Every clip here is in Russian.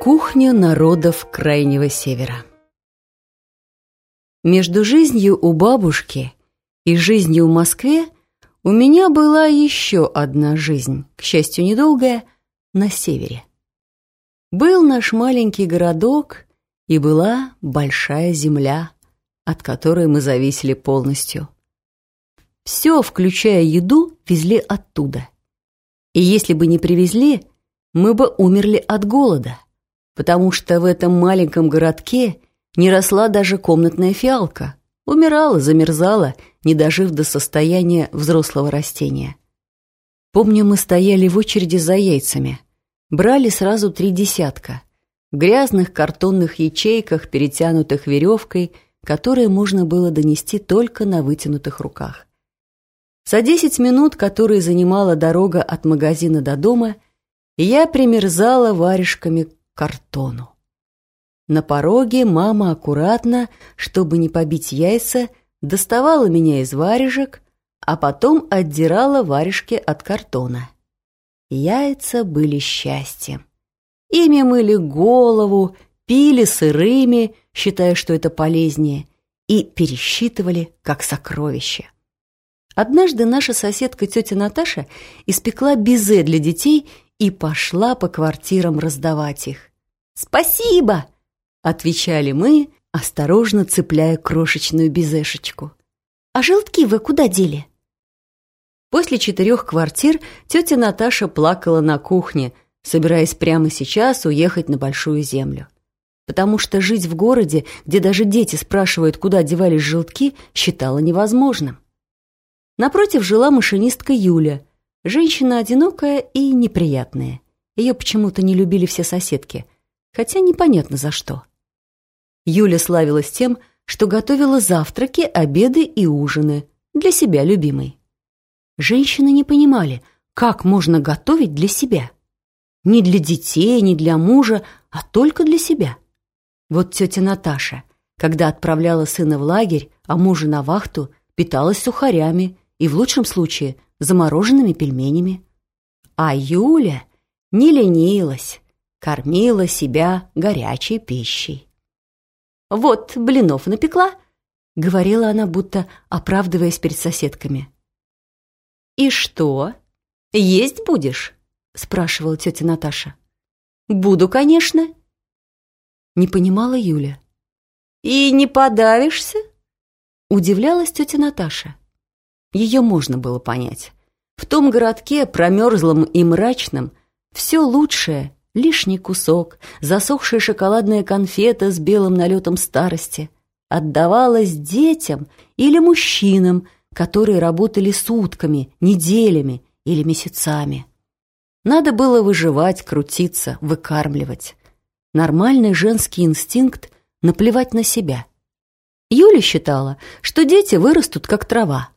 Кухня народов Крайнего Севера Между жизнью у бабушки и жизнью в Москве у меня была еще одна жизнь, к счастью, недолгая, на севере. Был наш маленький городок и была большая земля, от которой мы зависели полностью. Все, включая еду, везли оттуда. И если бы не привезли, мы бы умерли от голода, потому что в этом маленьком городке не росла даже комнатная фиалка, умирала, замерзала, не дожив до состояния взрослого растения. Помню, мы стояли в очереди за яйцами, брали сразу три десятка, в грязных картонных ячейках, перетянутых веревкой, которые можно было донести только на вытянутых руках. За десять минут, которые занимала дорога от магазина до дома, я примерзала варежками к картону. На пороге мама аккуратно, чтобы не побить яйца, доставала меня из варежек, а потом отдирала варежки от картона. Яйца были счастьем. Ими мыли голову, пили сырыми, считая, что это полезнее, и пересчитывали как сокровище. Однажды наша соседка тетя Наташа испекла безе для детей и пошла по квартирам раздавать их. «Спасибо!» — отвечали мы, осторожно цепляя крошечную безешечку. «А желтки вы куда дели?» После четырех квартир тетя Наташа плакала на кухне, собираясь прямо сейчас уехать на Большую Землю. Потому что жить в городе, где даже дети спрашивают, куда девались желтки, считала невозможным. Напротив жила машинистка Юля, женщина одинокая и неприятная. Ее почему-то не любили все соседки, хотя непонятно за что. Юля славилась тем, что готовила завтраки, обеды и ужины для себя любимой. Женщины не понимали, как можно готовить для себя. Не для детей, не для мужа, а только для себя. Вот тетя Наташа, когда отправляла сына в лагерь, а мужа на вахту, питалась сухарями и в лучшем случае замороженными пельменями. А Юля не ленилась, кормила себя горячей пищей. «Вот блинов напекла», — говорила она, будто оправдываясь перед соседками. «И что? Есть будешь?» — спрашивала тетя Наташа. «Буду, конечно». Не понимала Юля. «И не подавишься?» Удивлялась тетя Наташа. Ее можно было понять. В том городке, промерзлом и мрачном, все лучшее — лишний кусок, засохшая шоколадная конфета с белым налетом старости — отдавалось детям или мужчинам, которые работали сутками, неделями или месяцами. Надо было выживать, крутиться, выкармливать. Нормальный женский инстинкт — наплевать на себя. Юля считала, что дети вырастут как трава,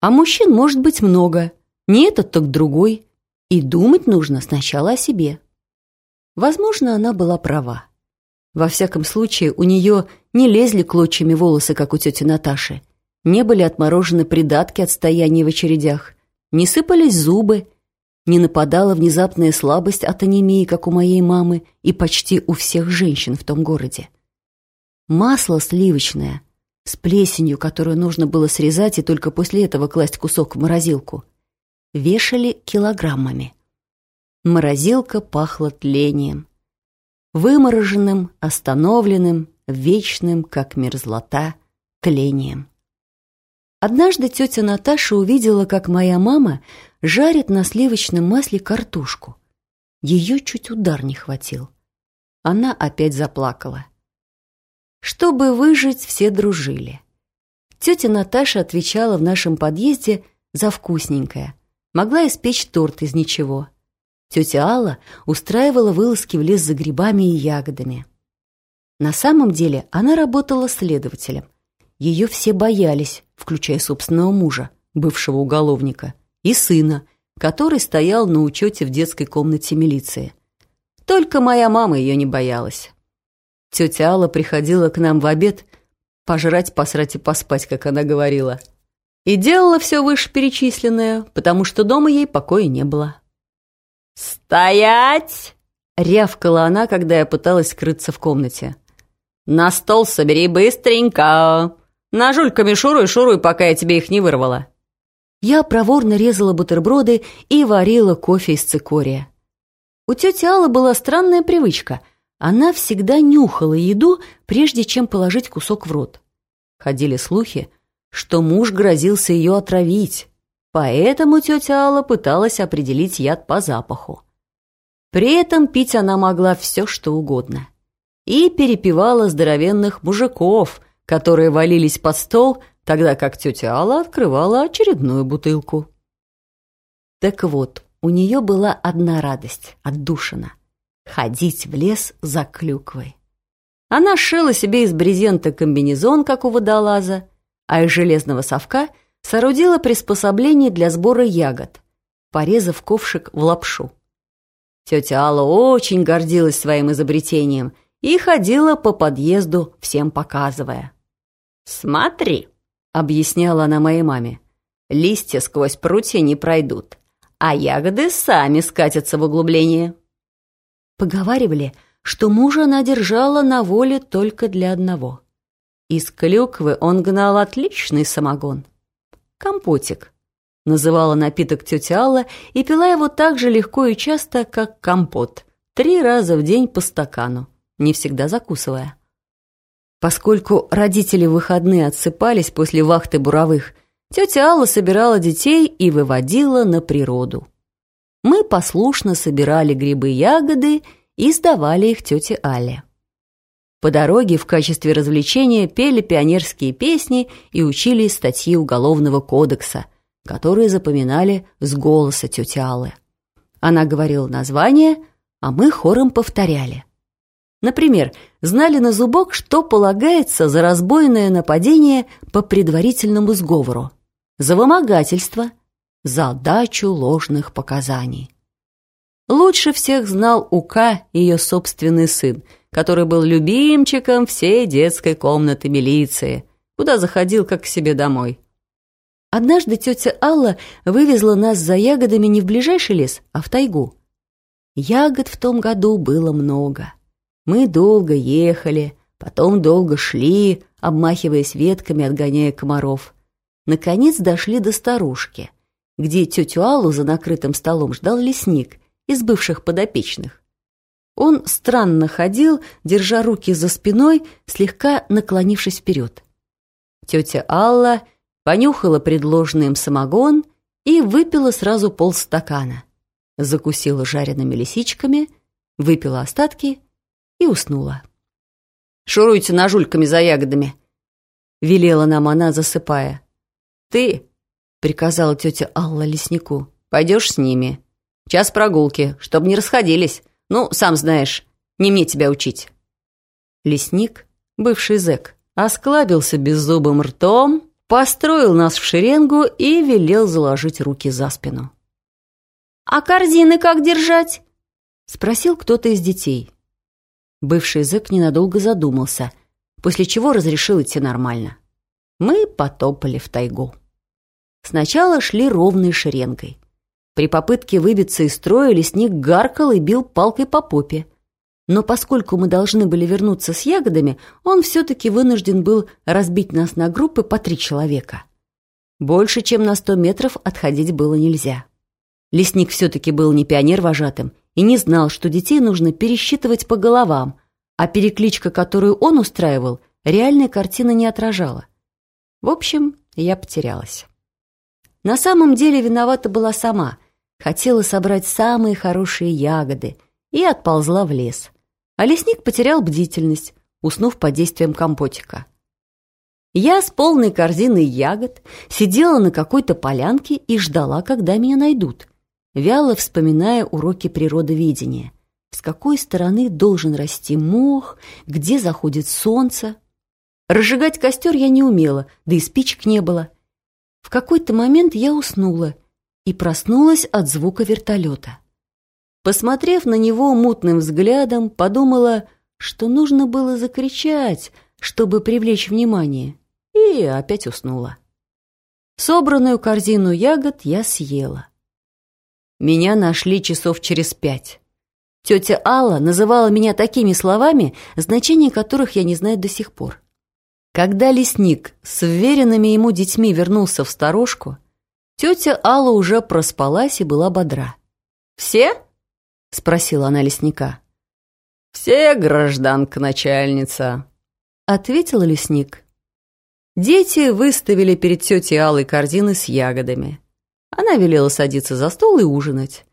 а мужчин может быть много, не этот, так другой. И думать нужно сначала о себе. Возможно, она была права. Во всяком случае, у нее не лезли клочьями волосы, как у тети Наташи, не были отморожены придатки от стояния в очередях, не сыпались зубы, не нападала внезапная слабость от анемии, как у моей мамы и почти у всех женщин в том городе. Масло сливочное – с плесенью, которую нужно было срезать и только после этого класть кусок в морозилку. Вешали килограммами. Морозилка пахла тлением. Вымороженным, остановленным, вечным, как мерзлота, тлением. Однажды тетя Наташа увидела, как моя мама жарит на сливочном масле картошку. Ее чуть удар не хватил. Она опять заплакала. Чтобы выжить, все дружили. Тетя Наташа отвечала в нашем подъезде за вкусненькое. Могла испечь торт из ничего. Тетя Алла устраивала вылазки в лес за грибами и ягодами. На самом деле она работала следователем. Ее все боялись, включая собственного мужа, бывшего уголовника, и сына, который стоял на учете в детской комнате милиции. Только моя мама ее не боялась. Тетя Алла приходила к нам в обед пожрать, посрать и поспать, как она говорила. И делала все вышеперечисленное, потому что дома ей покоя не было. «Стоять!» Рявкала она, когда я пыталась скрыться в комнате. «На стол собери быстренько! Ножульками шуруй, шуруй, пока я тебе их не вырвала!» Я проворно резала бутерброды и варила кофе из цикория. У тети Аллы была странная привычка. Она всегда нюхала еду, прежде чем положить кусок в рот. Ходили слухи, что муж грозился ее отравить, поэтому тетя Алла пыталась определить яд по запаху. При этом пить она могла все, что угодно. И перепевала здоровенных мужиков, которые валились под стол, тогда как тетя Алла открывала очередную бутылку. Так вот, у нее была одна радость, отдушина — ходить в лес за клюквой. Она шила себе из брезента комбинезон, как у водолаза, а из железного совка соорудила приспособление для сбора ягод, порезав ковшик в лапшу. Тетя Алла очень гордилась своим изобретением и ходила по подъезду, всем показывая. «Смотри», — объясняла она моей маме, — «листья сквозь прутья не пройдут, а ягоды сами скатятся в углубление». Поговаривали, что мужа она держала на воле только для одного. Из клюквы он гнал отличный самогон. Компотик, Называла напиток тетя Алла и пила его так же легко и часто, как компот. Три раза в день по стакану, не всегда закусывая. Поскольку родители в выходные отсыпались после вахты буровых, тетя Алла собирала детей и выводила на природу. Мы послушно собирали грибы-ягоды и сдавали их тете Алле. По дороге в качестве развлечения пели пионерские песни и учили статьи Уголовного кодекса – которые запоминали с голоса тети Аллы. Она говорила название, а мы хором повторяли. Например, знали на зубок, что полагается за разбойное нападение по предварительному сговору, за вымогательство, за дачу ложных показаний. Лучше всех знал Ука ее собственный сын, который был любимчиком всей детской комнаты милиции, куда заходил как к себе домой. Однажды тетя Алла вывезла нас за ягодами не в ближайший лес, а в тайгу. Ягод в том году было много. Мы долго ехали, потом долго шли, обмахиваясь ветками, отгоняя комаров. Наконец дошли до старушки, где тетю Аллу за накрытым столом ждал лесник из бывших подопечных. Он странно ходил, держа руки за спиной, слегка наклонившись вперед. Тетя Алла понюхала предложенный им самогон и выпила сразу полстакана. Закусила жареными лисичками, выпила остатки и уснула. «Шуруйте ножульками за ягодами», — велела нам она, засыпая. «Ты», — приказала тетя Алла леснику, — «пойдешь с ними. Час прогулки, чтобы не расходились. Ну, сам знаешь, не мне тебя учить». Лесник, бывший зэк, осклабился беззубым ртом, построил нас в шеренгу и велел заложить руки за спину. «А корзины как держать?» — спросил кто-то из детей. Бывший язык ненадолго задумался, после чего разрешил идти нормально. Мы потопали в тайгу. Сначала шли ровной шеренгой. При попытке выбиться из строя лесник гаркал и бил палкой по попе. Но поскольку мы должны были вернуться с ягодами, он все-таки вынужден был разбить нас на группы по три человека. Больше, чем на сто метров отходить было нельзя. Лесник все-таки был не пионер-вожатым и не знал, что детей нужно пересчитывать по головам, а перекличка, которую он устраивал, реальной картины не отражала. В общем, я потерялась. На самом деле виновата была сама. Хотела собрать самые хорошие ягоды и отползла в лес а лесник потерял бдительность, уснув под действием компотика. Я с полной корзиной ягод сидела на какой-то полянке и ждала, когда меня найдут, вяло вспоминая уроки природоведения. С какой стороны должен расти мох, где заходит солнце. Разжигать костер я не умела, да и спичек не было. В какой-то момент я уснула и проснулась от звука вертолета. Посмотрев на него мутным взглядом, подумала, что нужно было закричать, чтобы привлечь внимание, и опять уснула. Собранную корзину ягод я съела. Меня нашли часов через пять. Тетя Алла называла меня такими словами, значение которых я не знаю до сих пор. Когда лесник с вверенными ему детьми вернулся в сторожку, тетя Алла уже проспалась и была бодра. «Все?» — спросила она лесника. «Все, гражданка-начальница», — ответил лесник. Дети выставили перед тетей Аллой корзины с ягодами. Она велела садиться за стол и ужинать.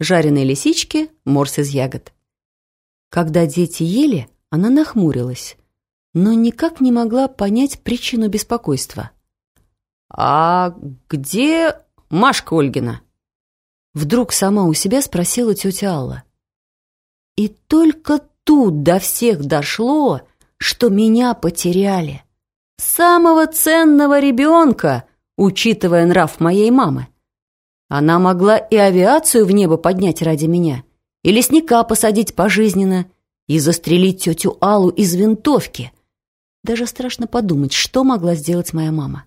Жареные лисички, морс из ягод. Когда дети ели, она нахмурилась, но никак не могла понять причину беспокойства. «А где Машка Ольгина?» Вдруг сама у себя спросила тетя Алла. И только тут до всех дошло, что меня потеряли. Самого ценного ребенка, учитывая нрав моей мамы. Она могла и авиацию в небо поднять ради меня, и лесника посадить пожизненно, и застрелить тетю Аллу из винтовки. Даже страшно подумать, что могла сделать моя мама.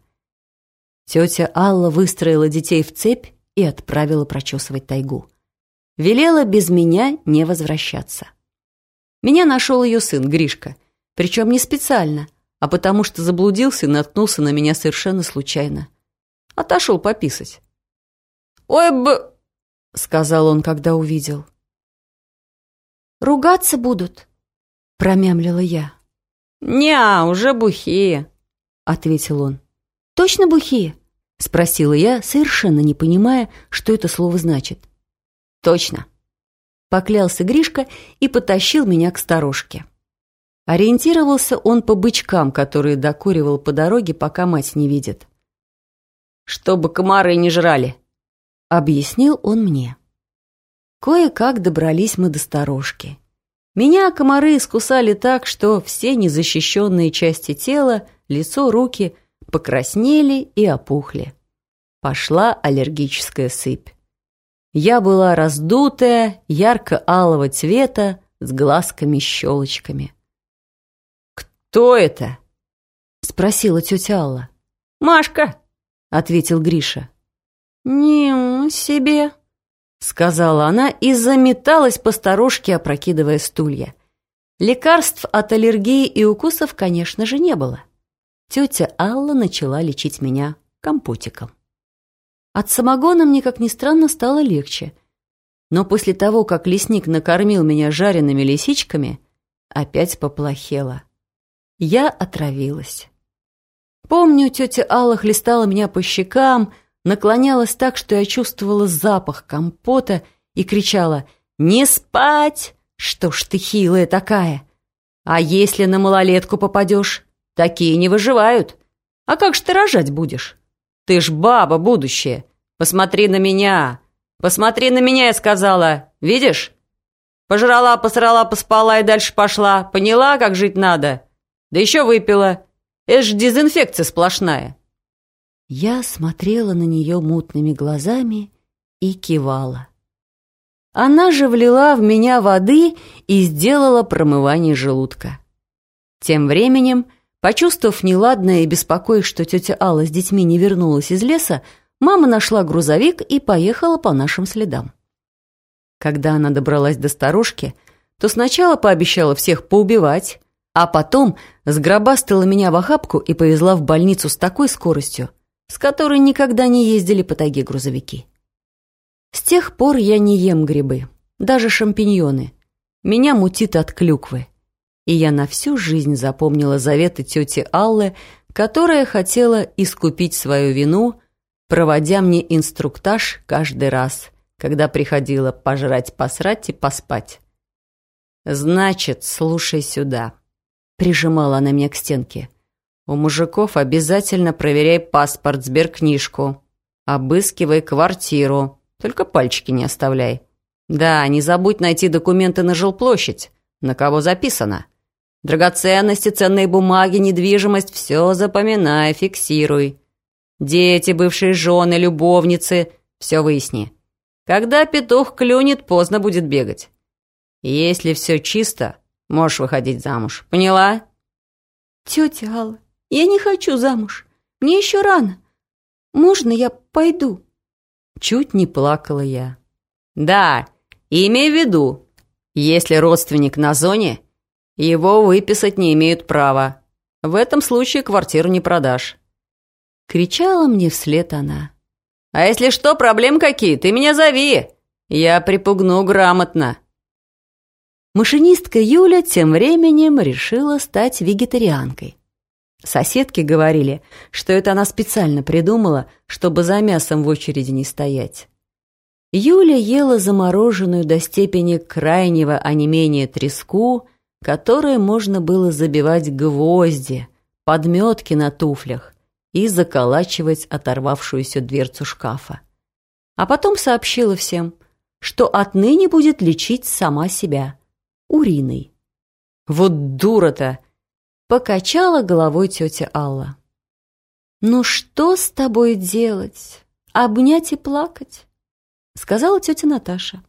Тетя Алла выстроила детей в цепь и отправила прочесывать тайгу. Велела без меня не возвращаться. Меня нашел ее сын, Гришка, причем не специально, а потому что заблудился и наткнулся на меня совершенно случайно. Отошел пописать. «Ой, б...» — сказал он, когда увидел. «Ругаться будут», — промямлила я. «Не, уже бухие», — ответил он. «Точно бухие?» — спросила я, совершенно не понимая, что это слово значит. «Точно», — поклялся Гришка и потащил меня к сторожке. Ориентировался он по бычкам, которые докуривал по дороге, пока мать не видит. «Чтобы комары не жрали», — объяснил он мне. Кое-как добрались мы до сторожки. Меня комары искусали так, что все незащищенные части тела, лицо, руки покраснели и опухли. Пошла аллергическая сыпь. Я была раздутая, ярко-алого цвета, с глазками-щелочками. «Кто это?» — спросила тетя Алла. «Машка», — ответил Гриша. «Не себе», — сказала она и заметалась по сторожке, опрокидывая стулья. Лекарств от аллергии и укусов, конечно же, не было. Тетя Алла начала лечить меня компотиком. От самогона мне, как ни странно, стало легче. Но после того, как лесник накормил меня жареными лисичками, опять поплохело. Я отравилась. Помню, тетя Алла хлестала меня по щекам, наклонялась так, что я чувствовала запах компота и кричала «Не спать! Что ж ты хилая такая? А если на малолетку попадешь? Такие не выживают. А как ж ты рожать будешь? Ты ж баба будущее. Посмотри на меня! Посмотри на меня, я сказала. Видишь? Пожрала, посрала, поспала и дальше пошла. Поняла, как жить надо? Да еще выпила. Это ж дезинфекция сплошная. Я смотрела на нее мутными глазами и кивала. Она же влила в меня воды и сделала промывание желудка. Тем временем, почувствовав неладное и беспокоясь, что тетя Алла с детьми не вернулась из леса, мама нашла грузовик и поехала по нашим следам. Когда она добралась до старушки, то сначала пообещала всех поубивать, а потом сгробастала меня в охапку и повезла в больницу с такой скоростью, с которой никогда не ездили по тайге грузовики. С тех пор я не ем грибы, даже шампиньоны. Меня мутит от клюквы. И я на всю жизнь запомнила заветы тети Аллы, которая хотела искупить свою вину, проводя мне инструктаж каждый раз, когда приходила пожрать, посрать и поспать. «Значит, слушай сюда», — прижимала она меня к стенке. У мужиков обязательно проверяй паспорт, сберкнижку. Обыскивай квартиру. Только пальчики не оставляй. Да, не забудь найти документы на жилплощадь. На кого записано. Драгоценности, ценные бумаги, недвижимость – все запоминай, фиксируй. Дети, бывшие жены, любовницы – все выясни. Когда петух клюнет, поздно будет бегать. Если все чисто, можешь выходить замуж. Поняла? Тетя Алла, я не хочу замуж. Мне еще рано. Можно я пойду?» Чуть не плакала я. «Да, имей в виду, Если родственник на зоне, его выписать не имеют права. В этом случае квартиру не продашь. Кричала мне вслед она. А если что, проблем какие, ты меня зови. Я припугну грамотно. Машинистка Юля тем временем решила стать вегетарианкой. Соседки говорили, что это она специально придумала, чтобы за мясом в очереди не стоять. Юля ела замороженную до степени крайнего онемения треску, которой можно было забивать гвозди, подметки на туфлях и заколачивать оторвавшуюся дверцу шкафа. А потом сообщила всем, что отныне будет лечить сама себя уриной. «Вот дура-то!» — покачала головой тетя Алла. «Ну что с тобой делать? Обнять и плакать?» сказала тетя Наташа.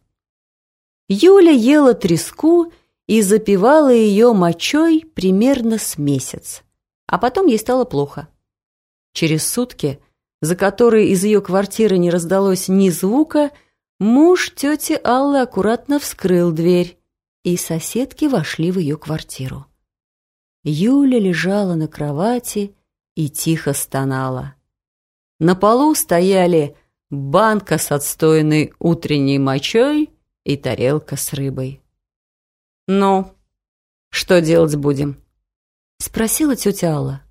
Юля ела треску и запивала ее мочой примерно с месяц, а потом ей стало плохо. Через сутки, за которые из ее квартиры не раздалось ни звука, муж тети Аллы аккуратно вскрыл дверь, и соседки вошли в ее квартиру. Юля лежала на кровати и тихо стонала. На полу стояли банка с отстойной утренней мочой и тарелка с рыбой. «Ну, что делать будем?» — спросила тетя Алла.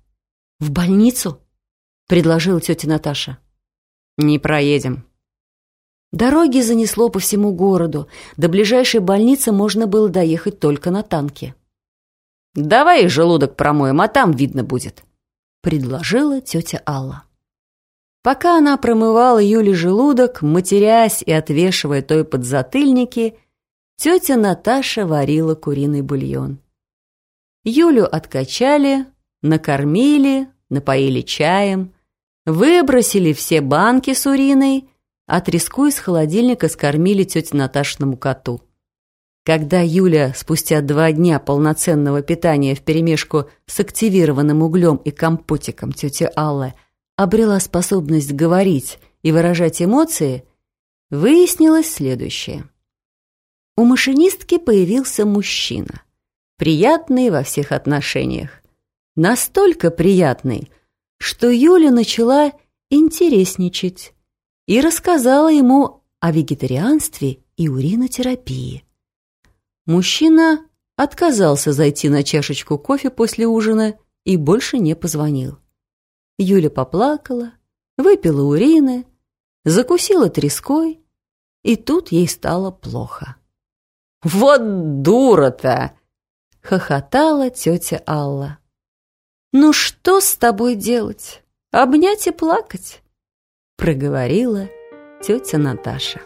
«В больницу?» — предложила тетя Наташа. «Не проедем». Дороги занесло по всему городу. До ближайшей больницы можно было доехать только на танке. «Давай желудок промоем, а там видно будет», — предложила тетя Алла. Пока она промывала Юле желудок, матерясь и отвешивая той подзатыльники, тетя Наташа варила куриный бульон. Юлю откачали, накормили, напоили чаем, выбросили все банки с уриной, а треску из холодильника скормили тете Наташиному коту. Когда Юля спустя два дня полноценного питания вперемешку с активированным углем и компотиком тети Аллы – обрела способность говорить и выражать эмоции, выяснилось следующее. У машинистки появился мужчина, приятный во всех отношениях. Настолько приятный, что Юля начала интересничать и рассказала ему о вегетарианстве и уринотерапии. Мужчина отказался зайти на чашечку кофе после ужина и больше не позвонил. Юля поплакала, выпила урины, закусила треской, и тут ей стало плохо. «Вот дура-то!» — хохотала тетя Алла. «Ну что с тобой делать? Обнять и плакать?» — проговорила тетя Наташа.